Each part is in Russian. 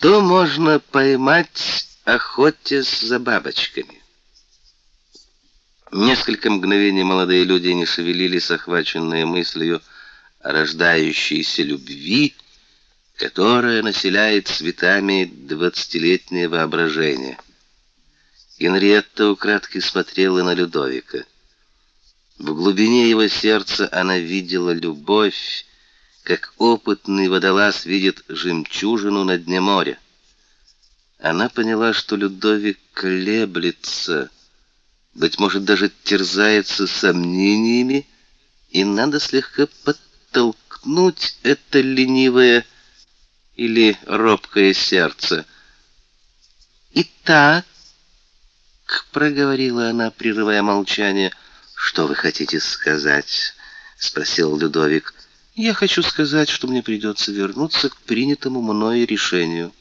Что можно поймать, охотясь за бабочками? Несколько мгновений молодые люди не шевелились, охваченные мыслью о рождающейся любви, которая населяет цветами двадцатилетнее воображение. Генриетта украдкой смотрела на Людовика. В глубине его сердца она видела любовь, как опытный водолаз видит жемчужину на дне моря. Она поняла, что Людовик колеблется, быть может, даже терзается сомнениями, и надо слегка подтолкнуть это ленивое или робкое сердце. «Итак», — проговорила она, прерывая молчание, — «что вы хотите сказать?» — спросил Людовик. Я хочу сказать, что мне придется вернуться к принятому мною решению.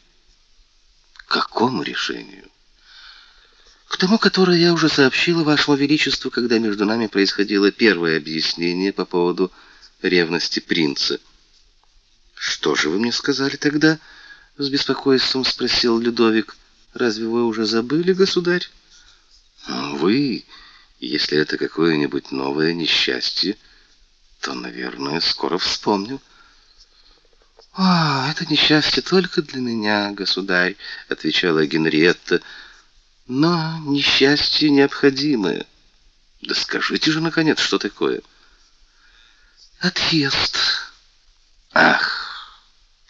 К какому решению? К тому, которое я уже сообщила вашему величеству, когда между нами происходило первое объяснение по поводу ревности принца. Что же вы мне сказали тогда? с беспокойством спросил Людовик. Разве вы уже забыли, государь? Вы, если это какое-нибудь новое несчастье, то, наверное, скоро вспомню. «А, это несчастье только для меня, государь», — отвечала Генриетта. «Но несчастье необходимое». «Да скажите же, наконец, что такое?» «Отъезд». «Ах,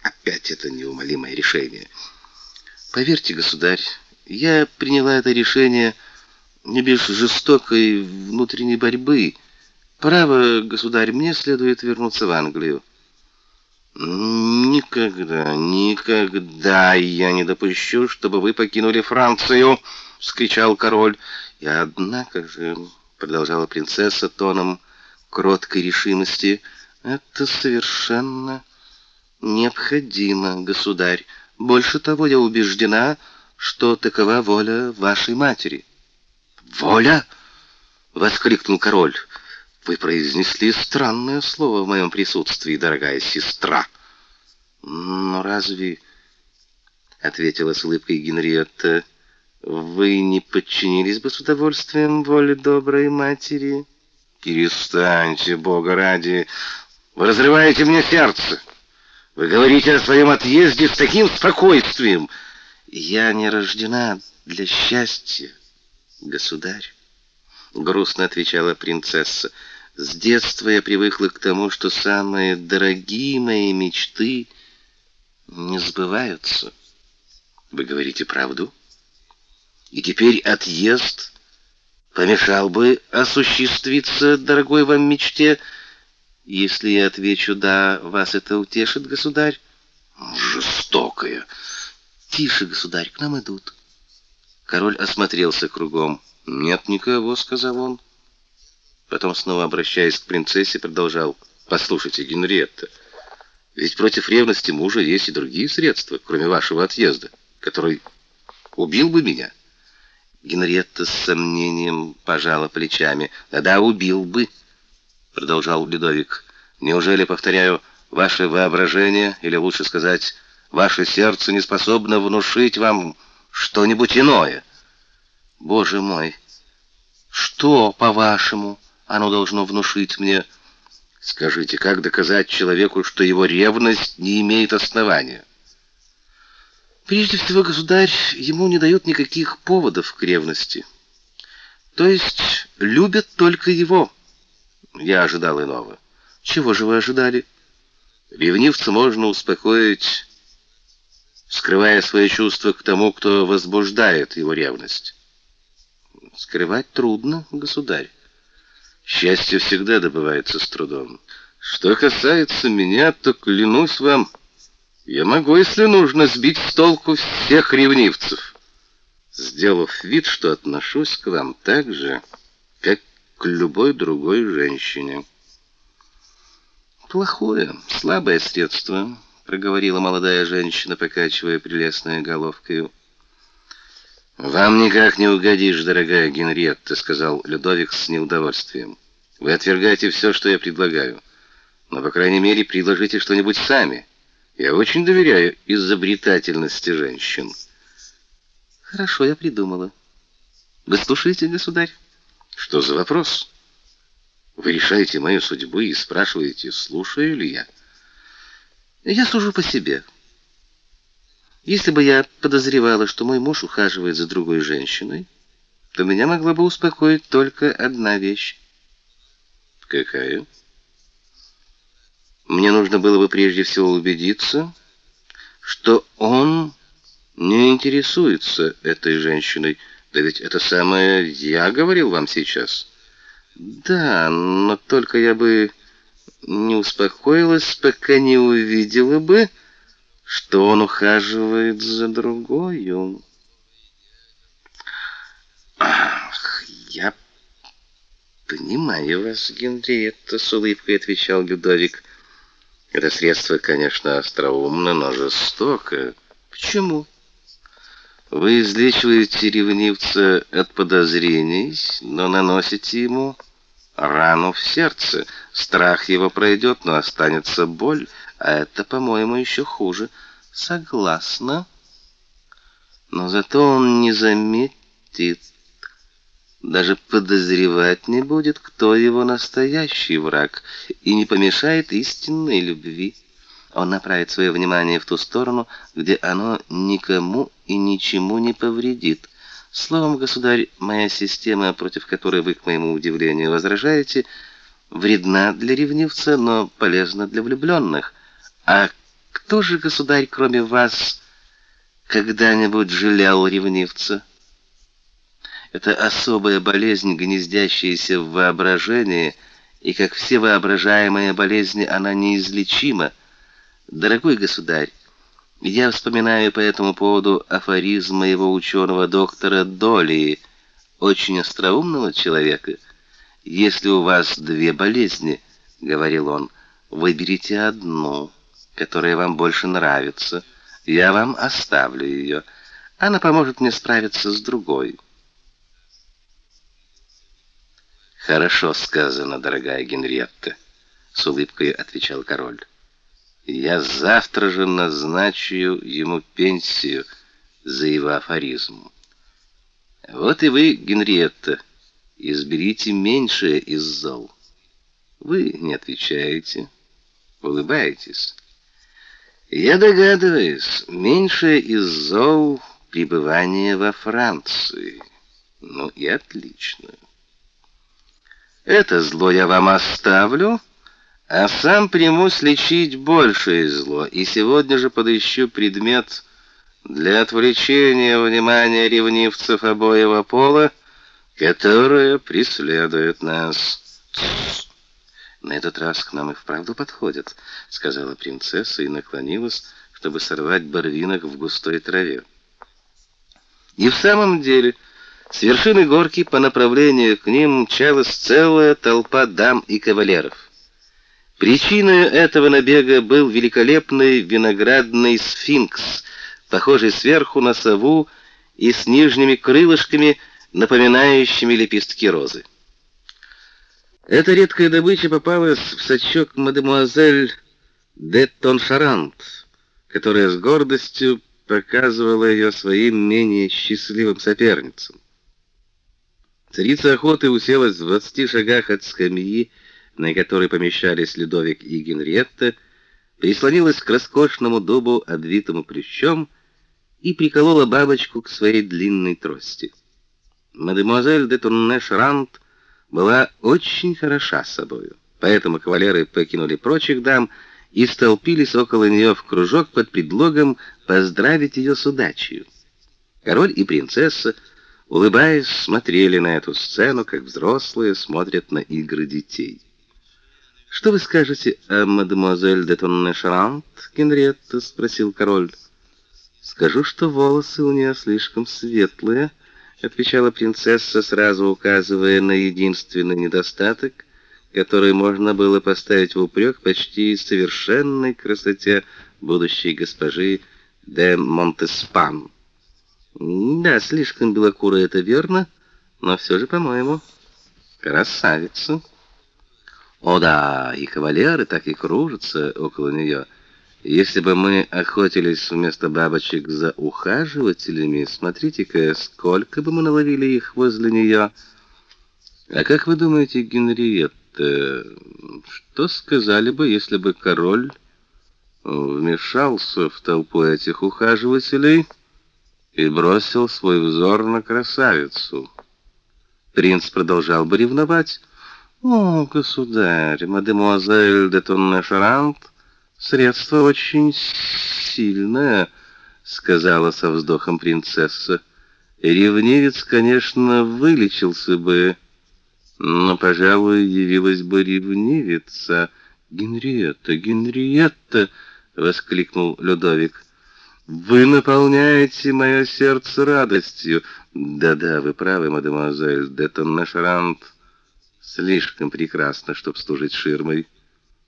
опять это неумолимое решение». «Поверьте, государь, я приняла это решение не без жестокой внутренней борьбы». Право, государь, мне следует вернуться в Англию. Никогда, никогда я не допущу, чтобы вы покинули Францию, вскричал король. И однако же, продолжала принцесса тоном кроткой решимости, это совершенно необходимо, государь. Больше того, я убеждена, что такова воля вашей матери. Воля? воскликнул король. Вы произнесли странное слово в моем присутствии, дорогая сестра. Но разве, ответила с улыбкой Генриетта, вы не подчинились бы с удовольствием воле доброй матери? Перестаньте, Бога ради. Вы разрываете мне сердце. Вы говорите о своем отъезде с таким спокойствием. Я не рождена для счастья, государь, грустно отвечала принцесса. С детства я привыкла к тому, что самые дорогие мои мечты не сбываются. Вы говорите правду? И теперь отъезд помешал бы осуществиться дорогой вам мечте, если я отвечу «да», вас это утешит, государь? Жестокая. Тише, государь, к нам идут. Король осмотрелся кругом. «Нет никого», — сказал он. Потом, снова обращаясь к принцессе, продолжал. «Послушайте, Генриетта, ведь против ревности мужа есть и другие средства, кроме вашего отъезда, который убил бы меня». Генриетта с сомнением пожала плечами. «Да-да, убил бы», — продолжал Людовик. «Неужели, повторяю, ваше воображение, или лучше сказать, ваше сердце не способно внушить вам что-нибудь иное?» «Боже мой! Что, по-вашему?» Оно должно внушить мне... Скажите, как доказать человеку, что его ревность не имеет основания? Прежде всего, государь ему не дает никаких поводов к ревности. То есть любят только его. Я ожидал иного. Чего же вы ожидали? Ревнивца можно успокоить, скрывая свои чувства к тому, кто возбуждает его ревность. Скрывать трудно, государь. Счастье всегда добывается с трудом. Что касается меня, то клянусь вам, я могу, если нужно, сбить с толку всех ревнивцев, сделав вид, что отношусь к вам так же, как к любой другой женщине. Плохое, слабое средство, проговорила молодая женщина, покачивая прелестной головкой. Вам никак не угодишь, дорогая Генриетта, сказал Людовик с неудовольствием. Вы отвергаете все, что я предлагаю. Но по крайней мере, предложите что-нибудь сами. Я очень доверяю изобретательности женщин. Хорошо, я придумала. Вы слушаете, государь? Что за вопрос? Вы решаете мою судьбу и спрашиваете, слушаю ли я? Я сужу по себе. Если бы я подозревала, что мой муж ухаживает за другой женщиной, то меня могла бы успокоить только одна вещь. Какая? Мне нужно было бы прежде всего убедиться, что он не интересуется этой женщиной. Да ведь это самое я говорил вам сейчас. Да, но только я бы не успокоилась, пока не увидела бы, что он ухаживает за другой. Ах, я понимаю вас, Генриетта, с улыбкой отвечал Людовик. Это средство, конечно, остроумно, но жестоко. Почему? Вы излечиваете ревнивца от подозрений, но наносите ему рану в сердце. Страх его пройдет, но останется боль, а это, по-моему, еще хуже. Согласна. Но зато он не заметит, даже подозревать не будет, кто его настоящий враг, и не помешает истинной любви. Он направит свое внимание в ту сторону, где оно никому и ничему не повредит. Словом, государь, моя система, против которой вы, к моему удивлению, возражаете, вредна для ревнивца, но полезна для влюбленных. А кто же, государь, кроме вас, когда-нибудь жалел ревнивца? Это особая болезнь, гнездящаяся в воображении, и как все воображаемые болезни, она неизлечима. Дорогой государь, я вспоминаю по этому поводу афоризм моего ученого доктора Доли, очень остроумного человека. Если у вас две болезни, говорил он, выберите одну, которая вам больше нравится. Я вам оставлю ее. Она поможет мне справиться с другой. Хорошо сказано, дорогая Генриетта, с улыбкой отвечал король. Я завтра же назначу ему пенсию за его афоризм. Вот и вы, Генриетта, изберите меньшее из зол. Вы не отвечаете, улыбаетесь. Я догадываюсь, меньшее из зол пребывание во Франции. Ну и отлично. Это зло я вам оставлю, а сам примусь лечить большее зло, и сегодня же подыщу предмет для отвлечения внимания ревнивцев обоего пола, которые преследуют нас. На этот раз к нам и вправду подходят, сказала принцесса и наклонилась, чтобы сорвать барвинок в густой траве. И в самом деле, с вершины горки по направлению к ним мчалась целая толпа дам и кавалеров. Причиной этого набега был великолепный виноградный сфинкс, похожий сверху на сову и с нижними крылышками, напоминающими лепестки розы. Эта редкая добыча попалась в сачок мадемуазель де Тоншарант, которая с гордостью показывала ее своим менее счастливым соперницам. Царица охоты уселась в двадцати шагах от скамьи, на которой помещались Людовик и Генриетта, прислонилась к роскошному дубу, обвитому плющом, и приколола бабочку к своей длинной трости. Мадемуазель де Тоннеш-Рант была очень хороша собою, поэтому кавалеры покинули прочих дам и столпились около нее в кружок под предлогом поздравить ее с удачей. Король и принцесса, улыбаясь, смотрели на эту сцену, как взрослые смотрят на игры детей. Что вы скажете о мадемуазель де Тоннешрант, Генриетта, спросил король. Скажу, что волосы у нее слишком светлые, отвечала принцесса, сразу указывая на единственный недостаток, который можно было поставить в упрек почти совершенной красоте будущей госпожи де Монтеспан. Да, слишком белокурая это верно, но все же, по-моему, красавица. О да, и кавалеры так и кружатся около нее. Если бы мы охотились вместо бабочек за ухаживателями, смотрите-ка, сколько бы мы наловили их возле нее. А как вы думаете, Генриетта, что сказали бы, если бы король вмешался в толпу этих ухаживателей и бросил свой взор на красавицу? Принц продолжал бы ревновать. «О, государь, мадемуазель де Тонне-Шарант, средство очень сильное», — сказала со вздохом принцесса. «Ревнивец, конечно, вылечился бы, но, пожалуй, явилась бы ревнивица». «Генриетта, Генриетта!» — воскликнул Людовик. «Вы наполняете мое сердце радостью». «Да-да, вы правы, мадемуазель де Тонне-Шарант» слишком прекрасна, чтобы служить ширмой.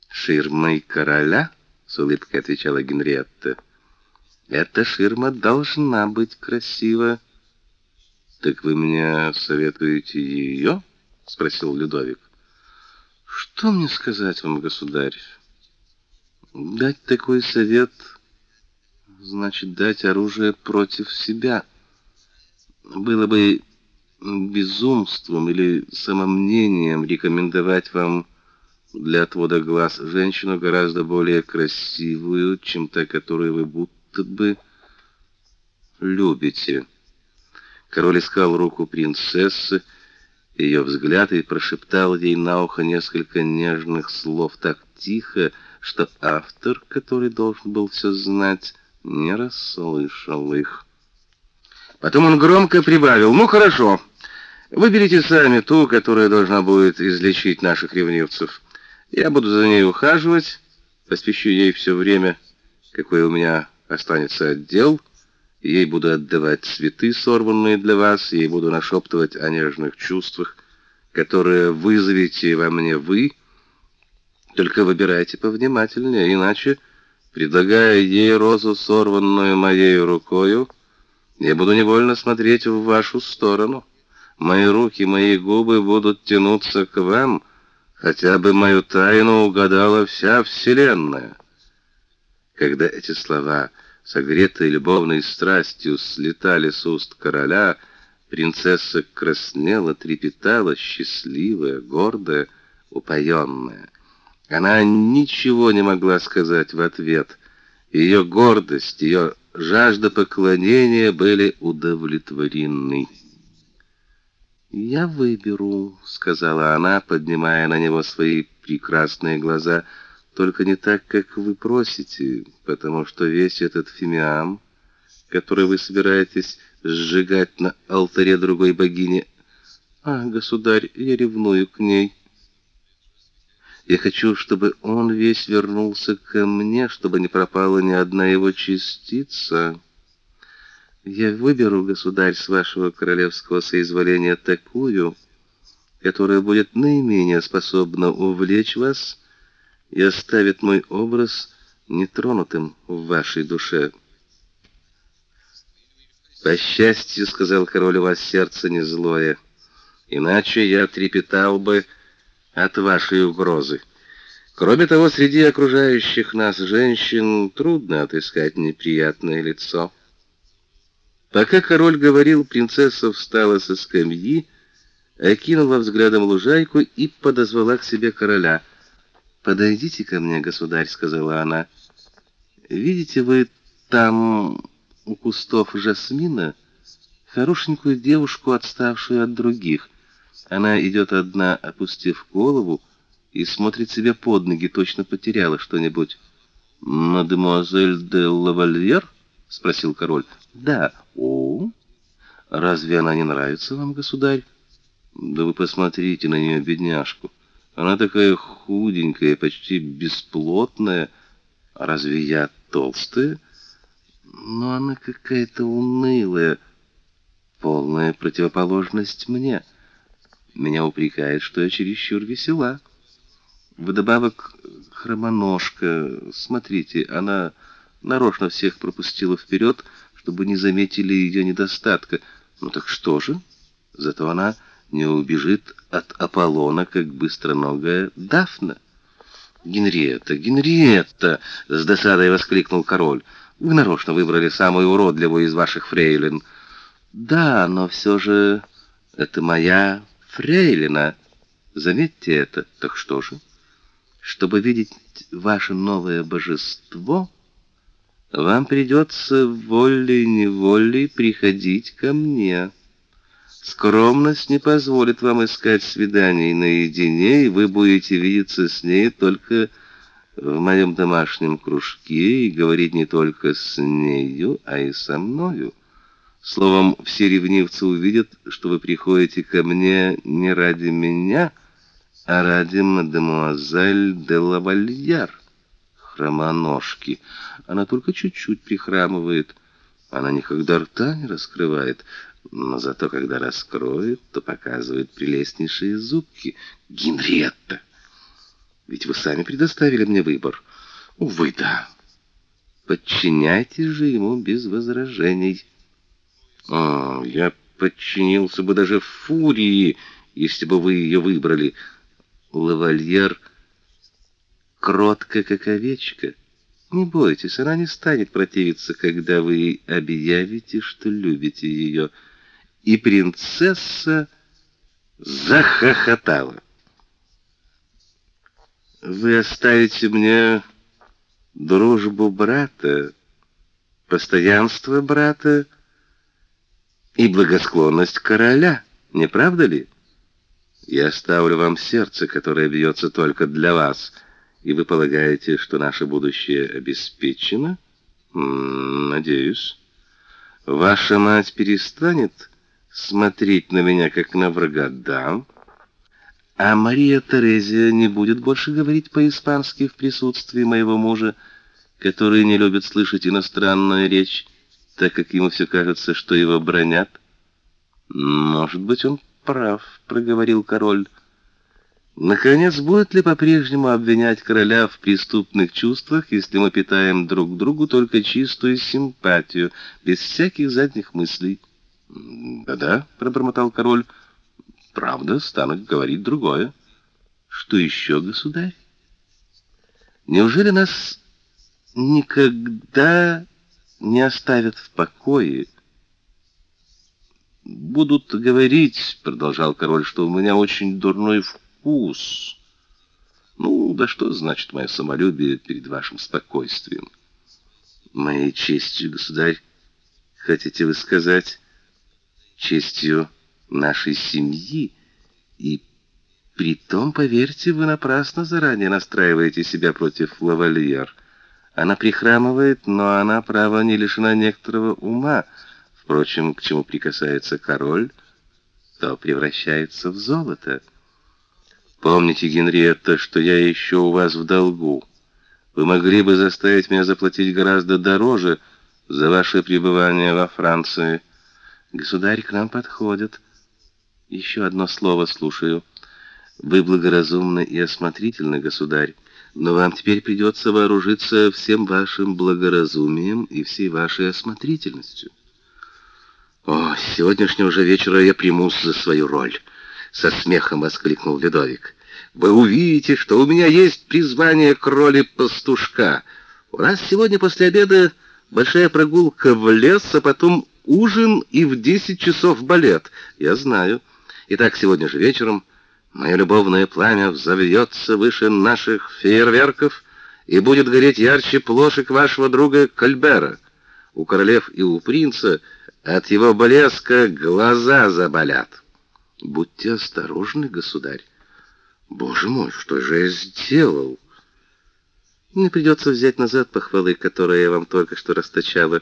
Ширмой короля, с улыбкой отвечала Генриетта. Эта ширма должна быть красива. Так вы мне советуете ее? спросил Людовик. Что мне сказать вам, государь? Дать такой совет значит дать оружие против себя. Было бы безумством или самомнением рекомендовать вам для отвода глаз женщину гораздо более красивую, чем та, которую вы будто бы любите. Король искал руку принцессы, ее взгляд и прошептал ей на ухо несколько нежных слов так тихо, что автор, который должен был все знать, не расслышал их. Потом он громко прибавил: "Ну хорошо. Выберите сами ту, которая должна будет излечить наших ревнивцев. Я буду за ней ухаживать, посвящу ей все время, какое у меня останется отдел, ей буду отдавать цветы, сорванные для вас, ей буду нашептывать о нежных чувствах, которые вызовете во мне вы. Только выбирайте повнимательнее, иначе, предлагая ей розу, сорванную моей рукою, я буду невольно смотреть в вашу сторону». Мои руки, мои губы будут тянуться к вам, хотя бы мою тайну угадала вся вселенная. Когда эти слова, согретые любовной страстью, слетали с уст короля, принцесса краснела, трепетала, счастливая, гордая, упоенная. Она ничего не могла сказать в ответ. Ее гордость, ее жажда поклонения были удовлетворены. «Я выберу», — сказала она, поднимая на него свои прекрасные глаза, «только не так, как вы просите, потому что весь этот фимиам, который вы собираетесь сжигать на алтаре другой богини... А, государь, я ревную к ней. Я хочу, чтобы он весь вернулся ко мне, чтобы не пропала ни одна его частица». Я выберу, государь, с вашего королевского соизволения такую, которая будет наименее способна увлечь вас и оставит мой образ нетронутым в вашей душе. По счастью, сказал король, у вас сердце не злое, иначе я трепетал бы от вашей угрозы. Кроме того, среди окружающих нас женщин трудно отыскать неприятное лицо. Пока король говорил, принцесса встала со скамьи, окинула взглядом лужайку и подозвала к себе короля. «Подойдите ко мне, государь», — сказала она. «Видите вы там у кустов жасмина хорошенькую девушку, отставшую от других. Она идет одна, опустив голову, и смотрит себе под ноги, точно потеряла что-нибудь. «Мадемуазель де лавальер?» — спросил король. «Да». «О, разве она не нравится вам, государь?» «Да вы посмотрите на нее, бедняжку. Она такая худенькая, почти бесплотная. А разве я толстая?» «Но она какая-то унылая, полная противоположность мне. Меня упрекает, что я чересчур весела. Вдобавок хромоножка. Смотрите, она нарочно всех пропустила вперед, чтобы не заметили ее недостатка. Ну так что же? Зато она не убежит от Аполлона, как быстроногая Дафна. Генриетта, Генриетта, с досадой воскликнул король. Вы нарочно выбрали самую уродливую из ваших фрейлин. Да, но все же это моя фрейлина. Заметьте это. Так что же? Чтобы видеть ваше новое божество, вам придется волей-неволей приходить ко мне. Скромность не позволит вам искать свиданий наедине, и вы будете видеться с ней только в моем домашнем кружке и говорить не только с нею, а и со мною. Словом, все ревнивцы увидят, что вы приходите ко мне не ради меня, а ради мадемуазель де лавальяр, хромоножки. Она только чуть-чуть прихрамывает, она никогда рта не раскрывает, но зато когда раскроет, то показывает прелестнейшие зубки. Генриетта, ведь вы сами предоставили мне выбор. Увы, да. Подчиняйтесь же ему без возражений. О, я подчинился бы даже фурии, если бы вы ее выбрали. Лавальер кротко, как овечка. Не бойтесь, она не станет противиться, когда вы объявите, что любите ее и принцесса захохотала. Вы оставите мне дружбу брата, постоянство брата и благосклонность короля, не правда ли? Я оставлю вам сердце, которое бьется только для вас, и вы полагаете, что наше будущее обеспечено? Надеюсь. Ваша мать перестанет смотреть на меня как на врага, да? А Мария Терезия не будет больше говорить по-испански в присутствии моего мужа, который не любит слышать иностранную речь, так как ему все кажется, что его бронят. Может быть, он прав, проговорил король. Наконец, будет ли по-прежнему обвинять короля в преступных чувствах, если мы питаем друг другу только чистую симпатию, без всяких задних мыслей? Да-да, пробормотал король. Правда, станут говорить другое. Что еще, государь? Неужели нас никогда не оставят в покое? Будут говорить, продолжал король, что у меня очень дурной вкус. Ну, да что значит мое самолюбие перед вашим спокойствием? Моей честью, государь, хотите вы сказать? честью нашей семьи, и притом, поверьте, вы напрасно заранее настраиваете себя против лавальер. Она прихрамывает, но она, право, не лишена некоторого ума. Впрочем, к чему прикасается король, то превращается в золото. Помните, Генриетта, что я еще у вас в долгу. Вы могли бы заставить меня заплатить гораздо дороже за ваше пребывание во Франции. Государь к нам подходит. Еще одно слово слушаю. Вы благоразумны и осмотрительны, государь, но вам теперь придется вооружиться всем вашим благоразумием и всей вашей осмотрительностью. О, сегодняшнего же вечера я примусь за свою роль, со смехом воскликнул Людовик. Вы увидите, что у меня есть призвание к роли пастушка. У нас сегодня после обеда большая прогулка в лес, а потом ужин и в десять часов балет. Я знаю. Итак, сегодня же вечером мое любовное пламя взовьется выше наших фейерверков и будет гореть ярче плошек вашего друга Кальбера. У королев и у принца от его блеска глаза заболят. Будьте осторожны, государь. Боже мой, что же я сделал? Мне придется взять назад похвалы, которые я вам только что расточала.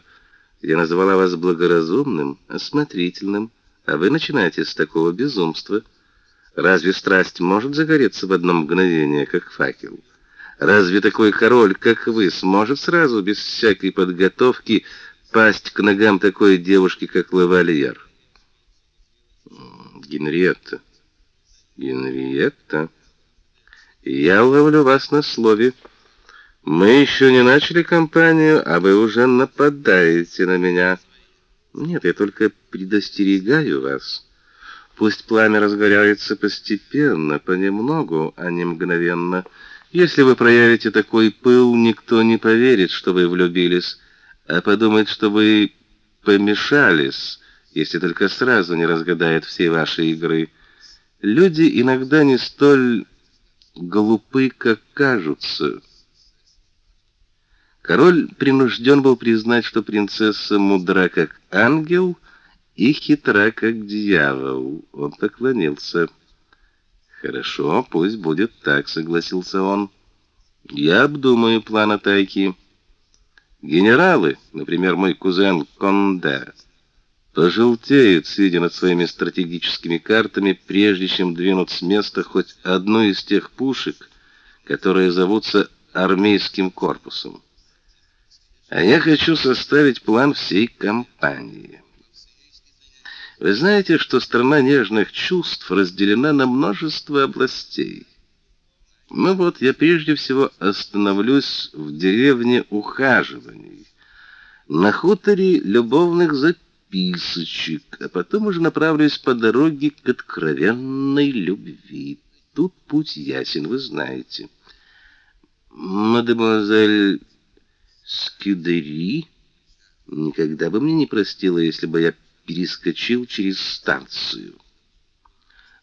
Я назвала вас благоразумным, осмотрительным, а вы начинаете с такого безумства. Разве страсть может загореться в одно мгновение, как факел? Разве такой король, как вы, сможет сразу без всякой подготовки пасть к ногам такой девушки, как лавальер? Генриетта. Генриетта. Я ловлю вас на слове. Мы еще не начали кампанию, а вы уже нападаете на меня. Нет, я только предостерегаю вас. Пусть пламя разгорается постепенно, понемногу, а не мгновенно. Если вы проявите такой пыл, никто не поверит, что вы влюбились, а подумает, что вы помешались, если только сразу не разгадает все ваши игры. Люди иногда не столь глупы, как кажутся. Король принужден был признать, что принцесса мудра как ангел и хитра как дьявол. Он поклонился. Хорошо, пусть будет так, согласился он. Я обдумаю план атаки. Генералы, например, мой кузен Конде, пожелтеют, сидя над своими стратегическими картами, прежде чем двинуть с места хоть одну из тех пушек, которые зовутся армейским корпусом. А я хочу составить план всей кампании. Вы знаете, что страна нежных чувств разделена на множество областей. Ну вот, я прежде всего остановлюсь в деревне ухаживаний, на хуторе любовных записочек, а потом уже направлюсь по дороге к откровенной любви. Тут путь ясен, вы знаете. Мадемуазель Скюдери никогда бы мне не простила, если бы я перескочил через станцию.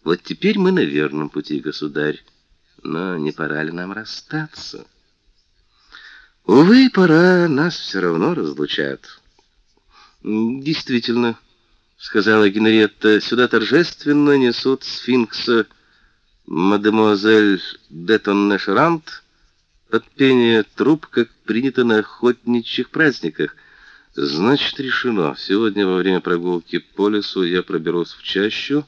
Вот теперь мы на верном пути, государь. Но не пора ли нам расстаться? Увы, пора, нас все равно разлучат. Действительно, сказала Генриетта, сюда торжественно несут сфинкса мадемуазель Детон-Нешерант под пение труб, как принято на охотничьих праздниках. Значит, решено. Сегодня во время прогулки по лесу я проберусь в чащу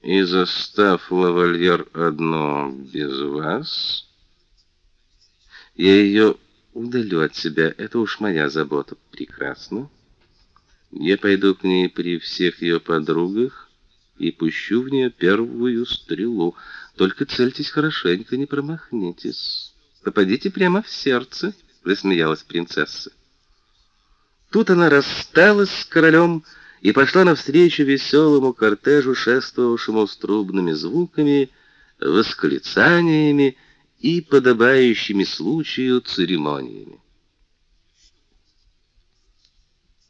и застав лавальер одно без вас, я ее удалю от себя. Это уж моя забота. Прекрасно. Я пойду к ней при всех ее подругах и пущу в нее первую стрелу. Только цельтесь хорошенько, не промахнитесь. Попадите прямо в сердце, рассмеялась принцесса. Тут она рассталась с королем и пошла навстречу веселому кортежу, шествовавшему с трубными звуками, восклицаниями и подобающими случаю церемониями.